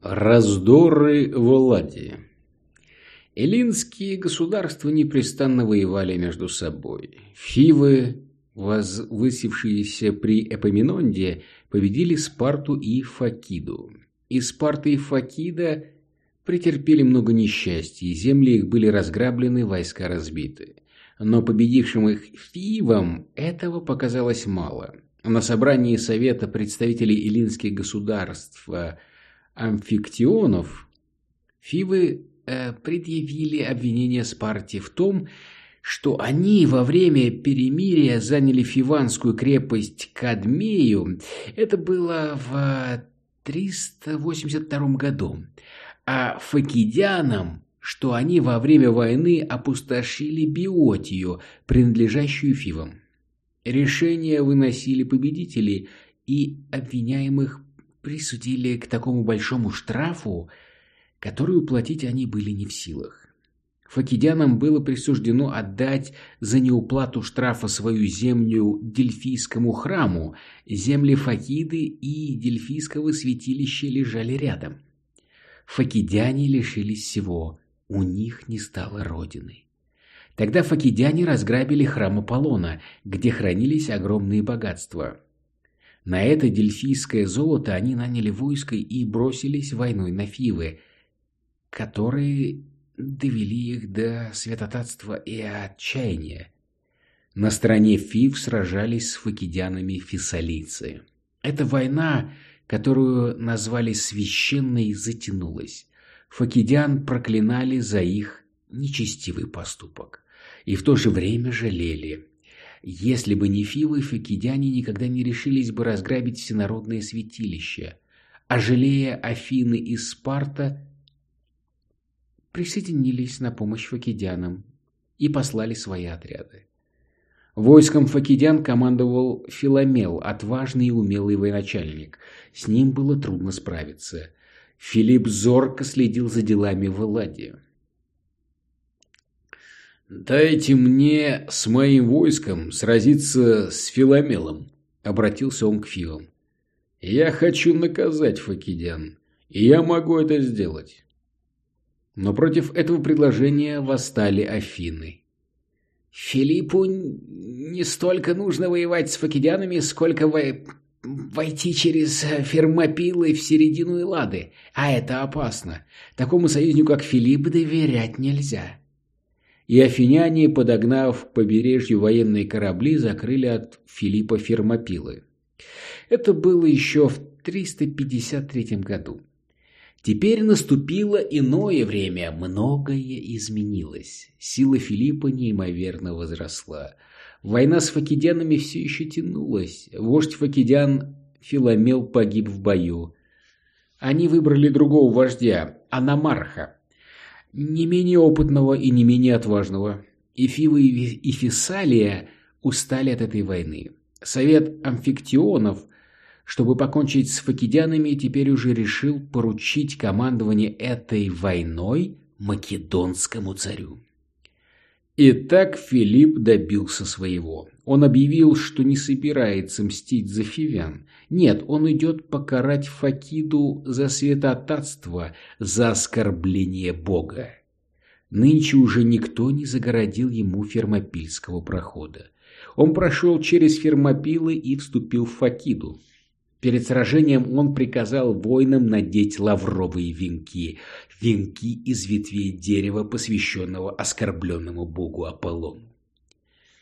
Раздоры в Элладе Эллинские государства непрестанно воевали между собой. Фивы, возвысившиеся при Эпоминонде, победили Спарту и Факиду. И Спарта и Факида претерпели много несчастий, земли их были разграблены, войска разбиты. Но победившим их Фивам этого показалось мало. На собрании Совета представителей эллинских государств амфиктионов Фивы э, предъявили обвинение Спарте в том, что они во время перемирия заняли фиванскую крепость Кадмею. Это было в 382 году. А факидянам, что они во время войны опустошили Биотию, принадлежащую Фивам. Решения выносили победители, и обвиняемых присудили к такому большому штрафу, который уплатить они были не в силах. Факидянам было присуждено отдать за неуплату штрафа свою землю Дельфийскому храму. Земли Факиды и Дельфийского святилища лежали рядом. Факидяне лишились всего, у них не стало родины. Тогда факидяне разграбили храм Аполлона, где хранились огромные богатства. На это дельфийское золото они наняли войско и бросились войной на Фивы, которые довели их до святотатства и отчаяния. На стороне Фив сражались с факидянами фессалийцы. Эта война, которую назвали священной, затянулась. Факидян проклинали за их нечестивый поступок и в то же время жалели. Если бы не Фивы, факидяне никогда не решились бы разграбить всенародное святилище, а жалея Афины и Спарта, присоединились на помощь факидянам и послали свои отряды. Войском факидян командовал Филомел, отважный и умелый военачальник. С ним было трудно справиться. Филипп зорко следил за делами в Элладе. «Дайте мне с моим войском сразиться с Филомелом», — обратился он к Фивам. «Я хочу наказать факидян, и я могу это сделать. Но против этого предложения восстали Афины. Филиппу не столько нужно воевать с факидянами, сколько во... войти через Фермопилы в середину Эллады, а это опасно. Такому союзнику, как Филипп, доверять нельзя. И афиняне, подогнав к побережью военные корабли, закрыли от Филиппа Фермопилы. Это было еще в 353 году. Теперь наступило иное время, многое изменилось. Сила Филиппа неимоверно возросла. Война с факидянами все еще тянулась. Вождь факидян Филомел погиб в бою. Они выбрали другого вождя, Аномарха, не менее опытного и не менее отважного. И Фивы и Фессалия устали от этой войны. Совет амфиктионов – чтобы покончить с факидянами, теперь уже решил поручить командование этой войной македонскому царю. Итак, Филипп добился своего. Он объявил, что не собирается мстить за фивян. Нет, он идет покарать Факиду за святотатство, за оскорбление Бога. Нынче уже никто не загородил ему фермопильского прохода. Он прошел через Фермопилы и вступил в Факиду. Перед сражением он приказал воинам надеть лавровые венки, венки из ветвей дерева, посвященного оскорбленному богу Аполлону.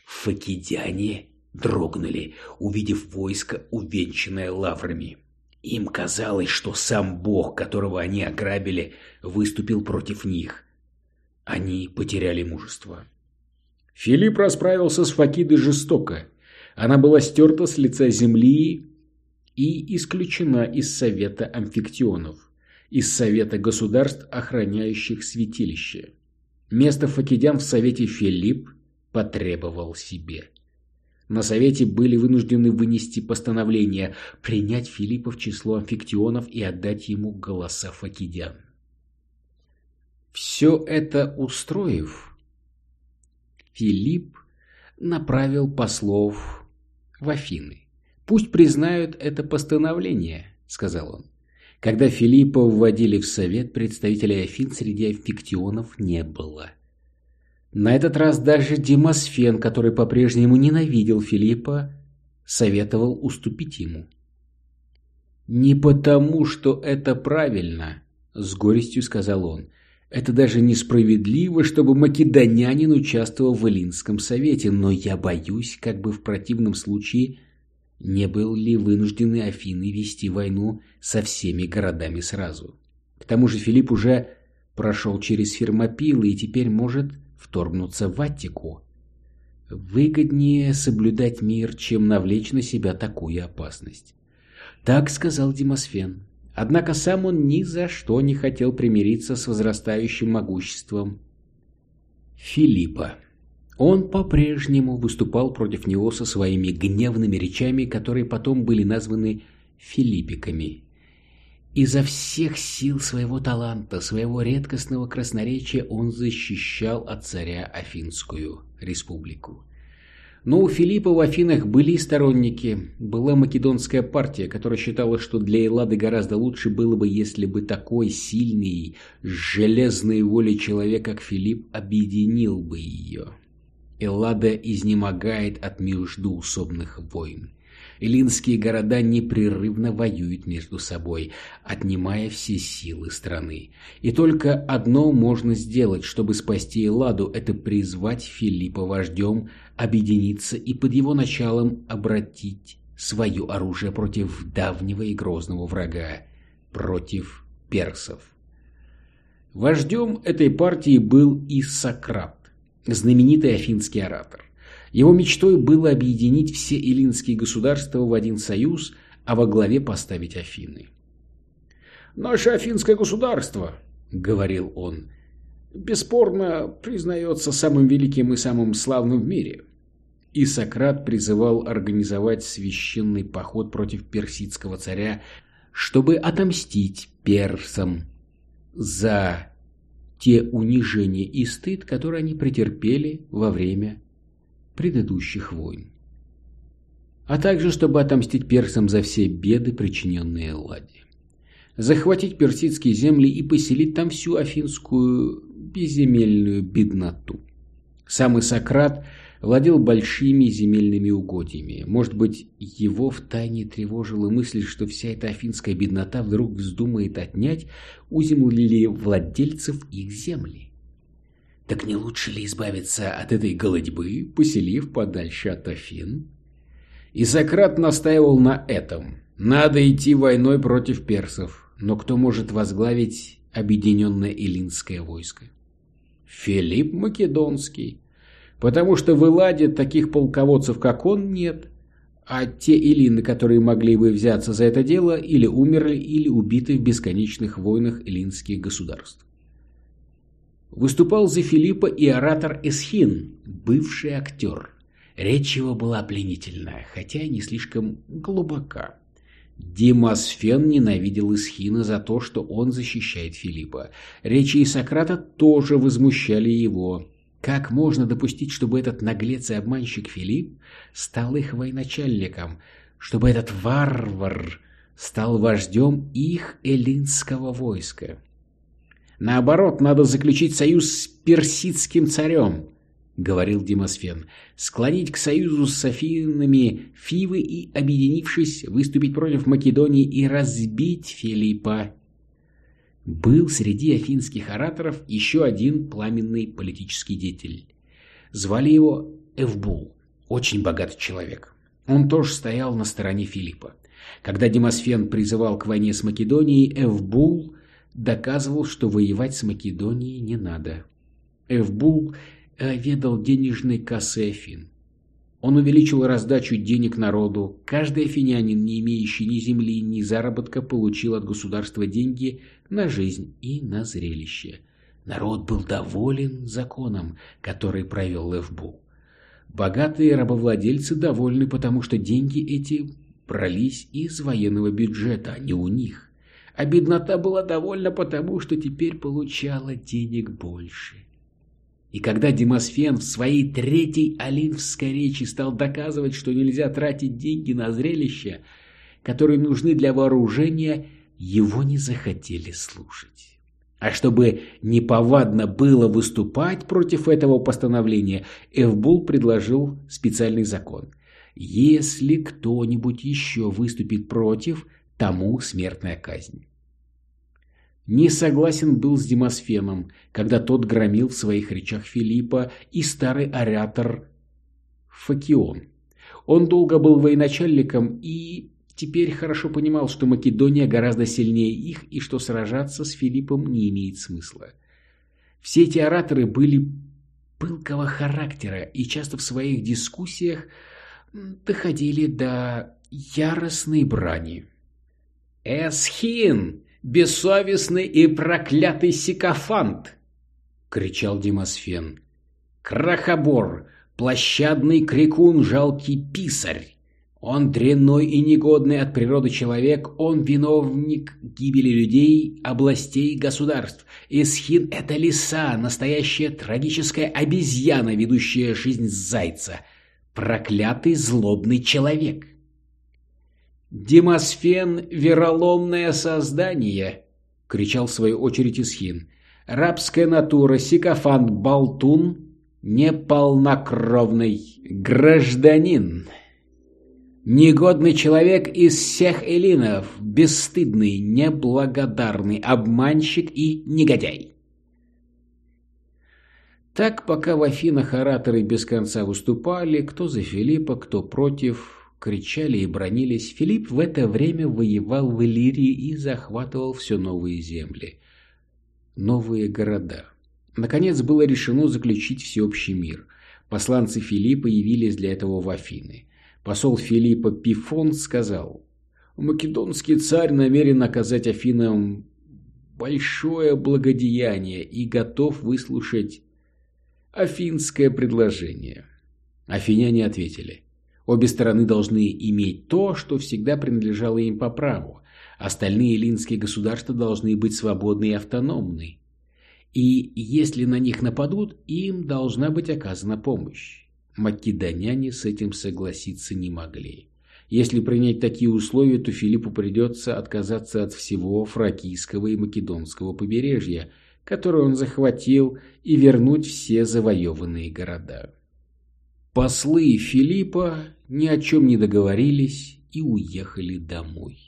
Факидяне дрогнули, увидев войско, увенчанное лаврами. Им казалось, что сам бог, которого они ограбили, выступил против них. Они потеряли мужество. Филипп расправился с Факидой жестоко. Она была стерта с лица земли и исключена из Совета амфиктионов, из Совета государств, охраняющих святилище. Место факидян в Совете Филипп потребовал себе. На Совете были вынуждены вынести постановление принять Филиппа в число амфиктионов и отдать ему голоса факидян. Все это устроив, Филипп направил послов в Афины. «Пусть признают это постановление», — сказал он. Когда Филиппа вводили в совет, представителей Афин среди аффиктионов не было. На этот раз даже Демосфен, который по-прежнему ненавидел Филиппа, советовал уступить ему. «Не потому, что это правильно», — с горестью сказал он. «Это даже несправедливо, чтобы македонянин участвовал в Эллинском совете, но я боюсь, как бы в противном случае не был ли вынуждены Афины вести войну со всеми городами сразу? К тому же Филипп уже прошел через Фермопилы и теперь может вторгнуться в Аттику. Выгоднее соблюдать мир, чем навлечь на себя такую опасность. Так сказал Демосфен. Однако сам он ни за что не хотел примириться с возрастающим могуществом Филиппа. Он по-прежнему выступал против него со своими гневными речами, которые потом были названы филиппиками. Изо всех сил своего таланта, своего редкостного красноречия он защищал от царя Афинскую республику. Но у Филиппа в Афинах были сторонники. Была македонская партия, которая считала, что для Эллады гораздо лучше было бы, если бы такой сильный, железной волей человек, как Филипп, объединил бы ее. Эллада изнемогает от междуусобных войн. Эллинские города непрерывно воюют между собой, отнимая все силы страны. И только одно можно сделать, чтобы спасти Элладу, это призвать Филиппа вождем, объединиться и под его началом обратить свое оружие против давнего и грозного врага, против персов. Вождем этой партии был и Сократ знаменитый афинский оратор. Его мечтой было объединить все эллинские государства в один союз, а во главе поставить Афины. «Наше афинское государство», — говорил он, — «бесспорно признается самым великим и самым славным в мире». И Сократ призывал организовать священный поход против персидского царя, чтобы отомстить персам за те унижения и стыд, которые они претерпели во время предыдущих войн. А также, чтобы отомстить персам за все беды, причиненные Элладе. Захватить персидские земли и поселить там всю афинскую безземельную бедноту. Самый Сократ – владел большими земельными угодьями. Может быть, его втайне тревожила мысль, что вся эта афинская беднота вдруг вздумает отнять у землевладельцев их земли. Так не лучше ли избавиться от этой голодьбы, поселив подальше от Афин? И Сократ настаивал на этом. Надо идти войной против персов, но кто может возглавить объединенное Илинское войско? Филипп Македонский потому что в Элладе таких полководцев, как он, нет. А те эллины, которые могли бы взяться за это дело, или умерли, или убиты в бесконечных войнах эллинских государств. Выступал за Филиппа и оратор Эсхин, бывший актер. Речь его была пленительная, хотя и не слишком глубока. Демосфен ненавидел Исхина за то, что он защищает Филиппа. Речи Сократа тоже возмущали его. Как можно допустить, чтобы этот наглец и обманщик Филипп стал их военачальником, чтобы этот варвар стал вождем их эллинского войска? Наоборот, надо заключить союз с персидским царем, говорил Демосфен, склонить к союзу с Софинами Фивы и, объединившись, выступить против Македонии и разбить Филиппа был среди афинских ораторов еще один пламенный политический деятель. Звали его Эвбул, очень богатый человек. Он тоже стоял на стороне Филиппа. Когда Демосфен призывал к войне с Македонией, Эвбул доказывал, что воевать с Македонией не надо. Эвбул ведал денежной кассой Афин. Он увеличил раздачу денег народу. Каждый афинянин, не имеющий ни земли, ни заработка, получил от государства деньги на жизнь и на зрелище. Народ был доволен законом, который провел Левбу. Богатые рабовладельцы довольны, потому что деньги эти брались из военного бюджета, а не у них. А беднота была довольна потому, что теперь получала денег больше. И когда Демосфен в своей третьей олимпской речи стал доказывать, что нельзя тратить деньги на зрелища, которые нужны для вооружения, его не захотели слушать. А чтобы неповадно было выступать против этого постановления, Эвбул предложил специальный закон. Если кто-нибудь еще выступит против, тому смертная казнь. Не согласен был с Демосфеном, когда тот громил в своих речах Филиппа и старый оратор Факион. Он долго был военачальником и теперь хорошо понимал, что Македония гораздо сильнее их и что сражаться с Филиппом не имеет смысла. Все эти ораторы были пылкого характера и часто в своих дискуссиях доходили до яростной брани. «Эсхин!» бессовестный и проклятый сикофант!» — кричал Демосфен. «Крахобор, площадный крикун, жалкий писарь! Он дрянной и негодный от природы человек, он виновник гибели людей, областей, государств. Исхин — это лиса, настоящая трагическая обезьяна, ведущая жизнь зайца. Проклятый злобный человек!» «Демосфен — вероломное создание!» — кричал в свою очередь Исхин. «Рабская натура, сикофант, болтун, неполнокровный гражданин!» Негодный человек из всех эллинов, бесстыдный, неблагодарный, обманщик и негодяй. Так, пока в Афинах ораторы без конца выступали, кто за Филиппа, кто против, кричали и бронились, Филипп в это время воевал в Иллирии и захватывал все новые земли, новые города. Наконец было решено заключить всеобщий мир. Посланцы Филиппа явились для этого в Афины. Посол Филиппа Пифон сказал, «Македонский царь намерен оказать Афинам большое благодеяние и готов выслушать афинское предложение». Афиняне ответили, Обе стороны должны иметь то, что всегда принадлежало им по праву. Остальные эллинские государства должны быть свободны и автономны. И если на них нападут, им должна быть оказана помощь. Македоняне с этим согласиться не могли. Если принять такие условия, то Филиппу придется отказаться от всего фракийского и македонского побережья, которое он захватил, и вернуть все завоеванные города. Послы Филиппа ни о чем не договорились и уехали домой.